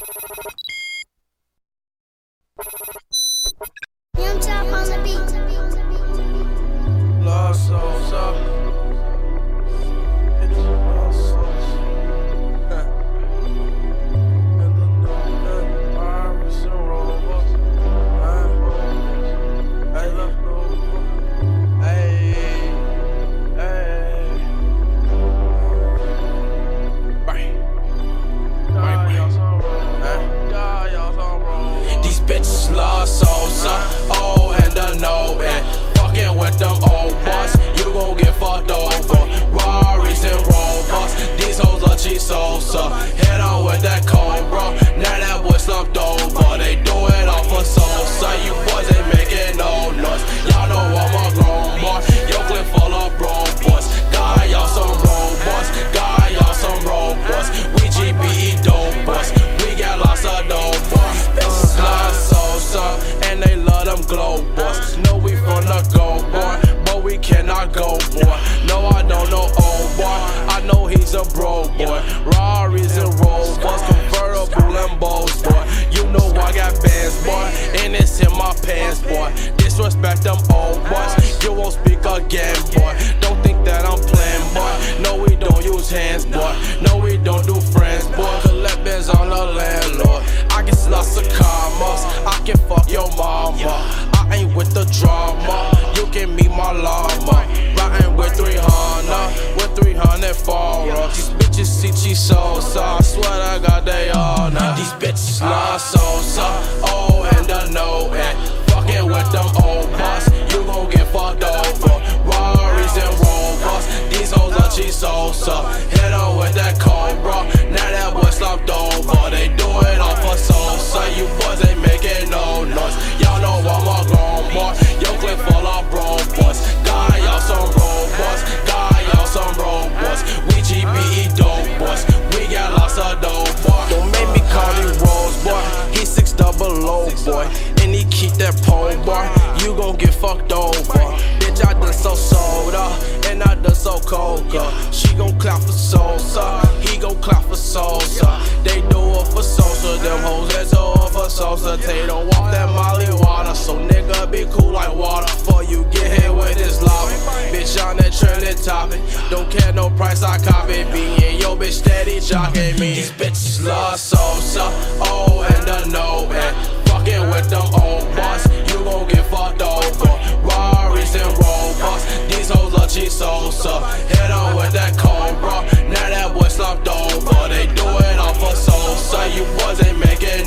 you boy. Disrespect them old boys. You won't speak again boy. Don't think that I'm playing boy. No, we don't use hands boy. No, we don't do friends boy. Collect bands on the landlord. I get lots of commas. I can fuck your mama. I ain't with the drama. You can meet my llama. Riding with 300, with 300 followers. These bitches see cheese Sosa. I swear I got they all know. These bitches love Sosa. Oh, and the no and fucking with them and Rovers. These hoes are cheese Sosa. Hit on with that cobra. Now that boy slumped over. They do it all for Sosa. You boys ain't making no noise. Y'all know I'm a grown boy. Yo, clip full of bro boys. God, y'all some robots. God, y'all some robots. We GBE dope boys. We got lots of dope boys. Don't make me call you Rose boy. He six double low boy. And he keep that pole bar. You gon' get fucked over. Coca. She gon' clap for Sosa. He gon' clap for Sosa. They do it for Sosa. Them hoes that do it for Sosa. They don't walk that Molly water. So nigga be cool like water. For you get hit with this lava. Bitch on that trending topic. Don't care no price, I copy. Being yo bitch steady jocking me. These bitches love Sosa. you wasn't making